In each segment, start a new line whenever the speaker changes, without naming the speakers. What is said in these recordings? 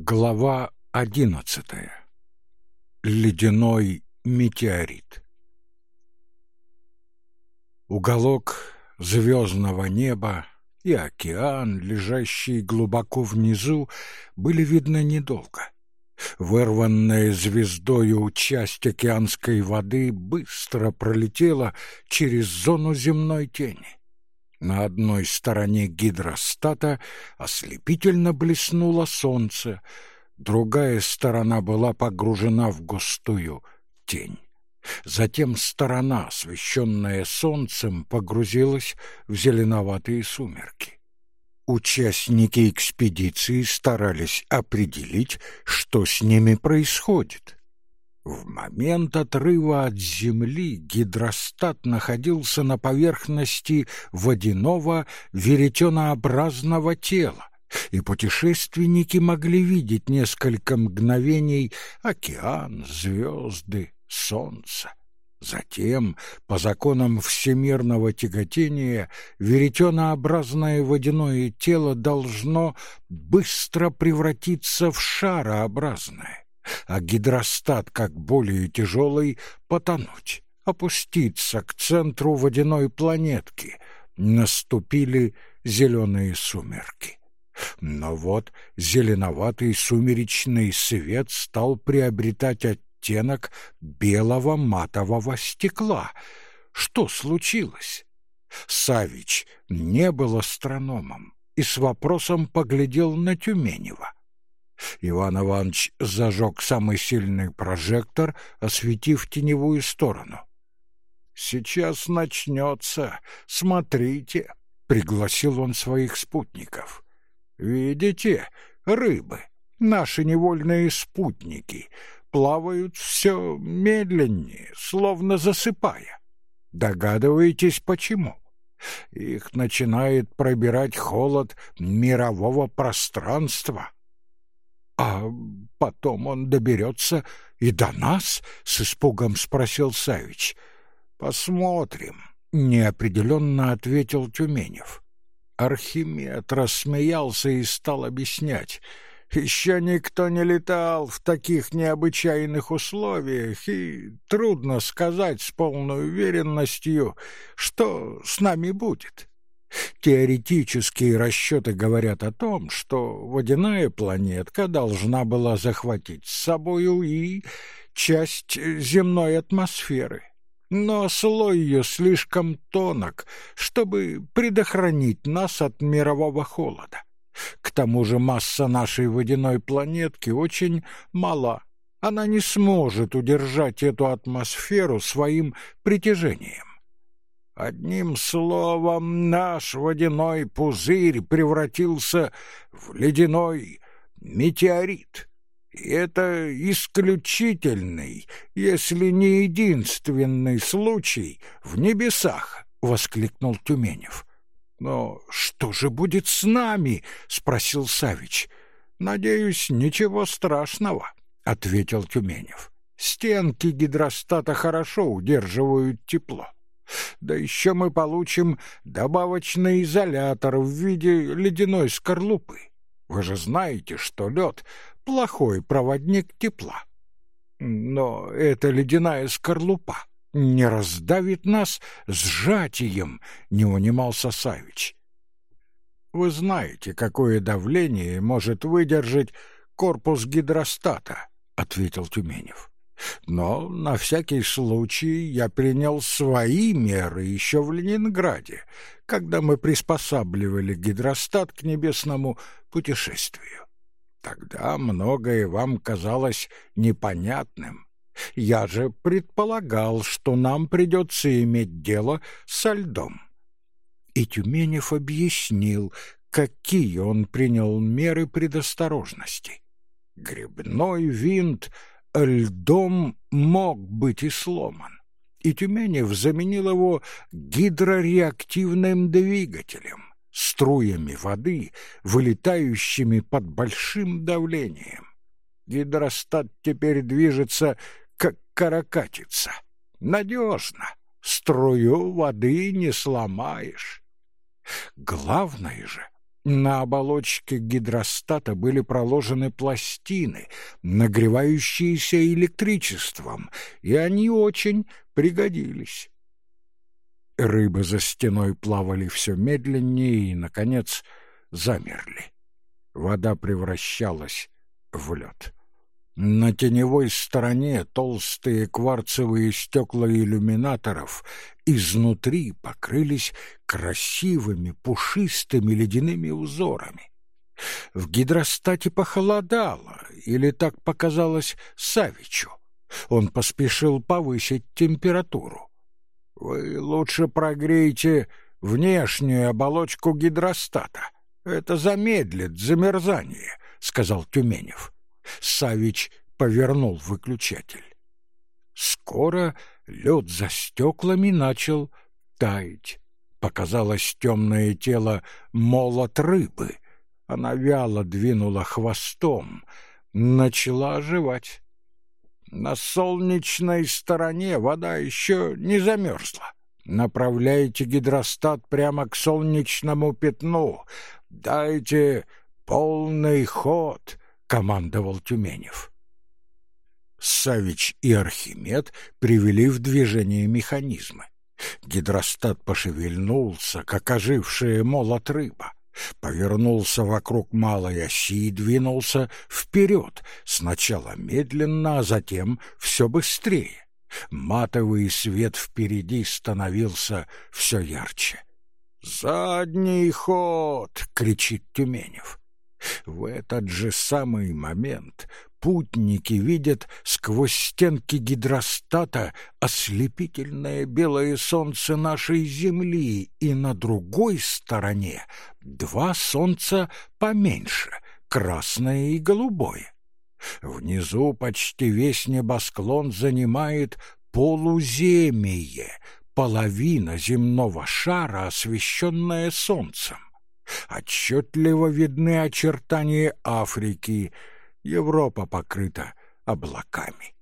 Глава одиннадцатая. Ледяной метеорит. Уголок звездного неба и океан, лежащий глубоко внизу, были видны недолго. Вырванная звездою часть океанской воды быстро пролетела через зону земной тени. На одной стороне гидростата ослепительно блеснуло солнце, другая сторона была погружена в густую тень. Затем сторона, освещенная солнцем, погрузилась в зеленоватые сумерки. Участники экспедиции старались определить, что с ними происходит. В момент отрыва от земли гидростат находился на поверхности водяного веретенообразного тела, и путешественники могли видеть несколько мгновений океан, звезды, солнце. Затем, по законам всемирного тяготения, веретенообразное водяное тело должно быстро превратиться в шарообразное а гидростат, как более тяжелый, потонуть, опуститься к центру водяной планетки. Наступили зеленые сумерки. Но вот зеленоватый сумеречный свет стал приобретать оттенок белого матового стекла. Что случилось? Савич не был астрономом и с вопросом поглядел на Тюменева. Иван Иванович зажег самый сильный прожектор, осветив теневую сторону. «Сейчас начнется. Смотрите», — пригласил он своих спутников. «Видите, рыбы, наши невольные спутники, плавают все медленнее, словно засыпая. Догадываетесь, почему?» Их начинает пробирать холод мирового пространства. «А потом он доберется и до нас?» — с испугом спросил Савич. «Посмотрим», — неопределенно ответил Тюменев. Архимед рассмеялся и стал объяснять. «Еще никто не летал в таких необычайных условиях, и трудно сказать с полной уверенностью, что с нами будет. Теоретические расчеты говорят о том, что водяная планетка должна была захватить с собою и часть земной атмосферы. Но слой ее слишком тонок, чтобы предохранить нас от мирового холода. К тому же масса нашей водяной планетки очень мала. Она не сможет удержать эту атмосферу своим притяжением. Одним словом, наш водяной пузырь превратился в ледяной метеорит. И это исключительный, если не единственный случай в небесах, — воскликнул Тюменев. — Но что же будет с нами? — спросил Савич. — Надеюсь, ничего страшного, — ответил Тюменев. — Стенки гидростата хорошо удерживают тепло. Да еще мы получим добавочный изолятор в виде ледяной скорлупы. Вы же знаете, что лед — плохой проводник тепла. Но эта ледяная скорлупа не раздавит нас сжатием, — не унимался Савич. Вы знаете, какое давление может выдержать корпус гидростата, — ответил Тюменев. Но на всякий случай я принял свои меры еще в Ленинграде, когда мы приспосабливали гидростат к небесному путешествию. Тогда многое вам казалось непонятным. Я же предполагал, что нам придется иметь дело со льдом. И Тюменев объяснил, какие он принял меры предосторожности. Грибной винт льдом мог быть и сломан, и Тюменев заменил его гидрореактивным двигателем, струями воды, вылетающими под большим давлением. Гидростат теперь движется, как каракатица. Надежно. Струю воды не сломаешь. Главное же, На оболочке гидростата были проложены пластины, нагревающиеся электричеством, и они очень пригодились. Рыбы за стеной плавали все медленнее и, наконец, замерли. Вода превращалась в лед. На теневой стороне толстые кварцевые стекла иллюминаторов изнутри покрылись красивыми пушистыми ледяными узорами. В гидростате похолодало, или так показалось Савичу. Он поспешил повысить температуру. «Вы лучше прогрейте внешнюю оболочку гидростата. Это замедлит замерзание», — сказал Тюменев. Савич повернул выключатель. Скоро лед за стеклами начал таять. Показалось темное тело молот рыбы. Она вяло двинула хвостом, начала оживать. На солнечной стороне вода еще не замерзла. Направляйте гидростат прямо к солнечному пятну. Дайте полный ход командовал Тюменев. Савич и Архимед привели в движение механизмы. Гидростат пошевельнулся, как ожившая молот рыба, повернулся вокруг малой оси и двинулся вперед, сначала медленно, а затем все быстрее. Матовый свет впереди становился все ярче. «Задний ход!» — кричит Тюменев. В этот же самый момент путники видят сквозь стенки гидростата ослепительное белое солнце нашей Земли, и на другой стороне два солнца поменьше, красное и голубое. Внизу почти весь небосклон занимает полуземье, половина земного шара, освещенная солнцем. Отчетливо видны очертания Африки, Европа покрыта облаками.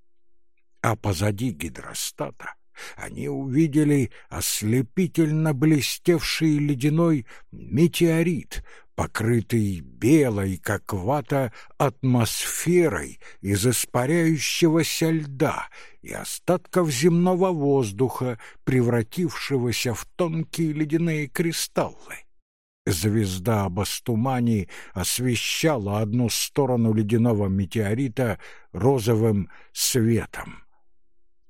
А позади гидростата они увидели ослепительно блестевший ледяной метеорит, покрытый белой, как вата, атмосферой из испаряющегося льда и остатков земного воздуха, превратившегося в тонкие ледяные кристаллы. Звезда Бастумани освещала одну сторону ледяного метеорита розовым светом.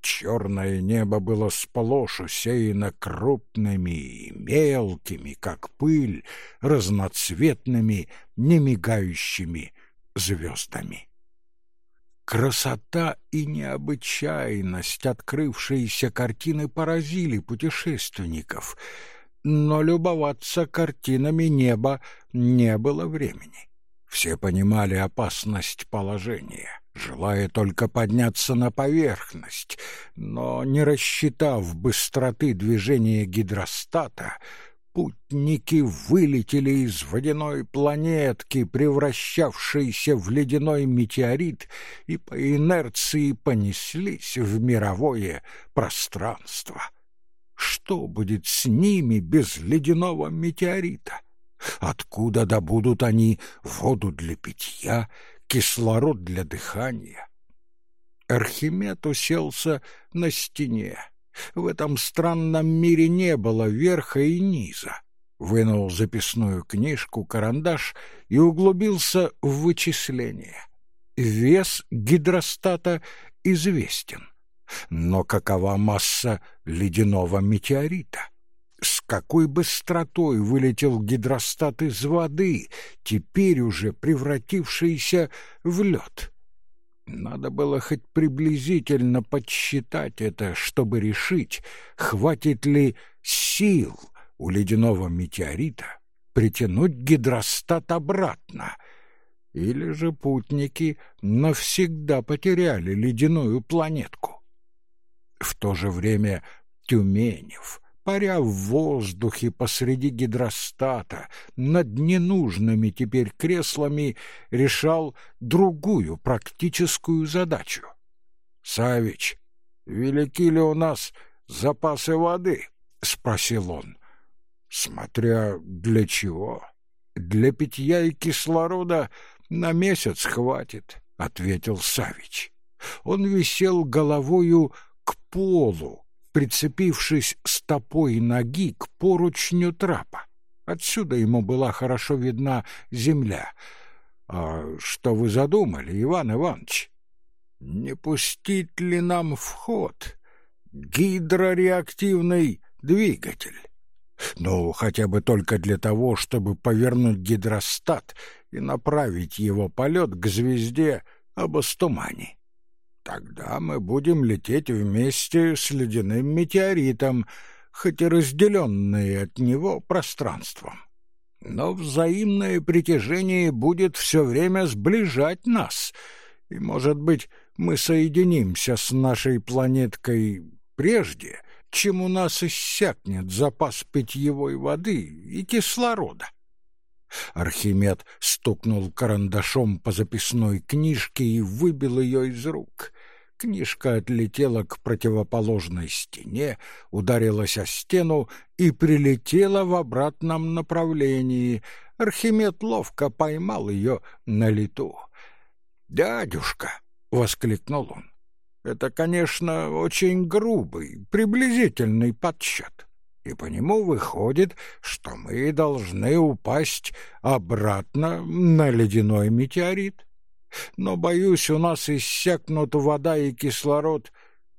Черное небо было сплошь усеяно крупными и мелкими, как пыль, разноцветными, немигающими звездами. Красота и необычайность открывшейся картины поразили путешественников — но любоваться картинами неба не было времени. Все понимали опасность положения, желая только подняться на поверхность, но, не рассчитав быстроты движения гидростата, путники вылетели из водяной планетки, превращавшейся в ледяной метеорит, и по инерции понеслись в мировое пространство. Что будет с ними без ледяного метеорита? Откуда добудут они воду для питья, кислород для дыхания? Архимед уселся на стене. В этом странном мире не было верха и низа. Вынул записную книжку, карандаш и углубился в вычисления. Вес гидростата известен. Но какова масса ледяного метеорита? С какой быстротой вылетел гидростат из воды, теперь уже превратившийся в лед? Надо было хоть приблизительно подсчитать это, чтобы решить, хватит ли сил у ледяного метеорита притянуть гидростат обратно — или же путники навсегда потеряли ледяную планетку. В то же время Тюменев, паря в воздухе посреди гидростата, над ненужными теперь креслами, решал другую практическую задачу. «Савич, велики ли у нас запасы воды?» — спросил он. «Смотря для чего. Для питья и кислорода на месяц хватит, — ответил Савич. Он висел головою к полу, прицепившись стопой ноги к поручню трапа. Отсюда ему была хорошо видна земля. «А что вы задумали, Иван Иванович? Не пустить ли нам в ход гидрореактивный двигатель?» Ну, хотя бы только для того, чтобы повернуть гидростат и направить его полет к звезде Абастумани. Тогда мы будем лететь вместе с ледяным метеоритом, хоть и разделенные от него пространством. Но взаимное притяжение будет все время сближать нас, и, может быть, мы соединимся с нашей планеткой прежде, чем у нас иссякнет запас питьевой воды и кислорода. Архимед стукнул карандашом по записной книжке и выбил ее из рук. Книжка отлетела к противоположной стене, ударилась о стену и прилетела в обратном направлении. Архимед ловко поймал ее на лету. «Дядюшка!» — воскликнул он. «Это, конечно, очень грубый, приблизительный подсчет, и по нему выходит, что мы должны упасть обратно на ледяной метеорит но, боюсь, у нас иссякнут вода и кислород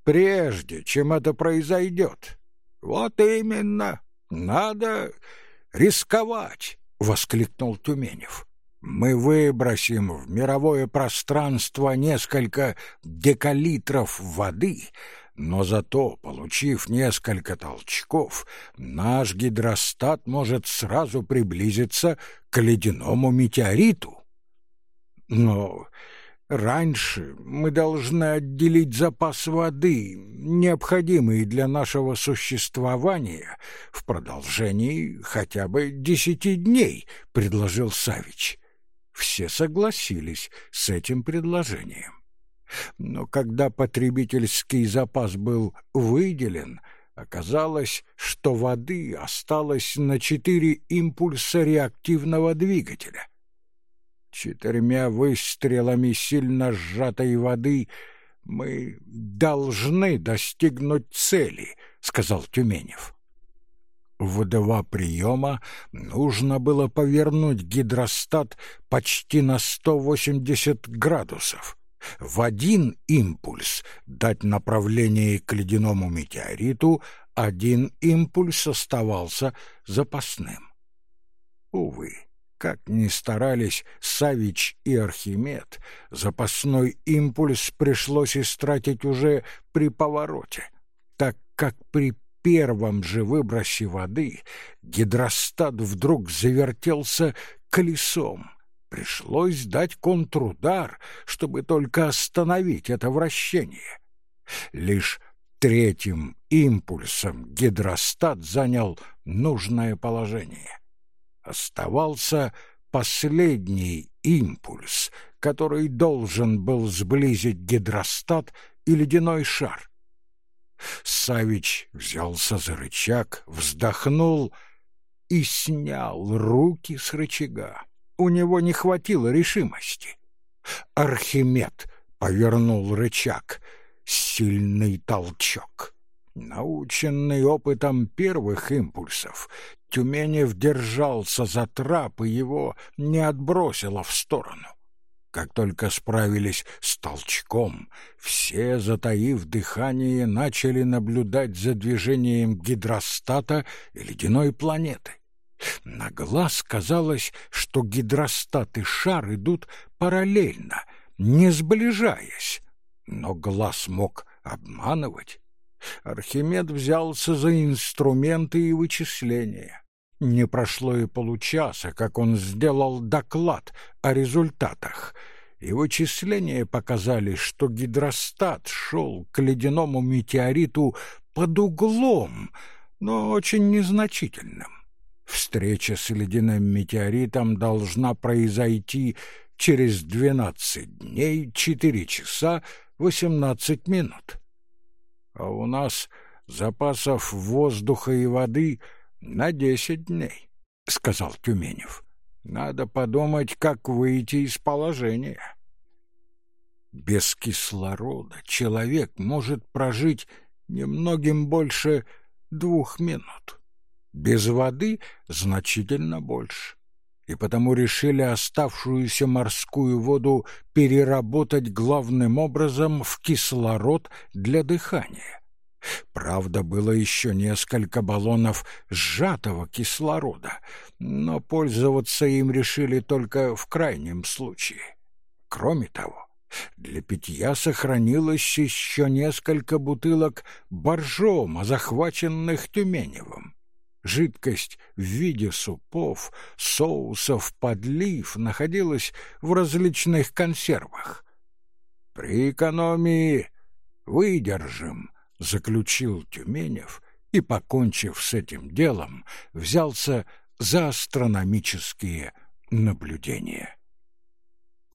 прежде, чем это произойдет. Вот именно, надо рисковать, — воскликнул Тюменев. Мы выбросим в мировое пространство несколько декалитров воды, но зато, получив несколько толчков, наш гидростат может сразу приблизиться к ледяному метеориту. Но раньше мы должны отделить запас воды, необходимый для нашего существования, в продолжении хотя бы десяти дней, — предложил Савич. Все согласились с этим предложением. Но когда потребительский запас был выделен, оказалось, что воды осталось на четыре импульса реактивного двигателя — четырьмя выстрелами сильно сжатой воды мы должны достигнуть цели, сказал Тюменев. В два приема нужно было повернуть гидростат почти на 180 градусов. В один импульс дать направление к ледяному метеориту, один импульс оставался запасным. Увы, как ни старались Савич и Архимед, запасной импульс пришлось истратить уже при повороте, так как при первом же выбросе воды гидростат вдруг завертелся колесом. Пришлось дать контрудар, чтобы только остановить это вращение. Лишь третьим импульсом гидростат занял нужное положение оставался последний импульс, который должен был сблизить гидростат и ледяной шар. Савич взялся за рычаг, вздохнул и снял руки с рычага. У него не хватило решимости. Архимед повернул рычаг. Сильный толчок. Наученный опытом первых импульсов, Тюменев держался за трап, и его не отбросило в сторону. Как только справились с толчком, все, затаив дыхание, начали наблюдать за движением гидростата и ледяной планеты. На глаз казалось, что гидростат и шар идут параллельно, не сближаясь, но глаз мог обманывать. Архимед взялся за инструменты и вычисления. Не прошло и получаса, как он сделал доклад о результатах, и вычисления показали, что гидростат шел к ледяному метеориту под углом, но очень незначительным. Встреча с ледяным метеоритом должна произойти через двенадцать дней, четыре часа, восемнадцать минут а у нас запасов воздуха и воды на десять дней, — сказал Тюменев. Надо подумать, как выйти из положения. Без кислорода человек может прожить немногим больше двух минут. Без воды значительно больше. И потому решили оставшуюся морскую воду переработать главным образом в кислород для дыхания. Правда, было еще несколько баллонов сжатого кислорода, но пользоваться им решили только в крайнем случае. Кроме того, для питья сохранилось еще несколько бутылок боржома, захваченных Тюменевым. Жидкость в виде супов, соусов, подлив находилась в различных консервах. «При экономии выдержим», — заключил Тюменев и, покончив с этим делом, взялся за астрономические наблюдения.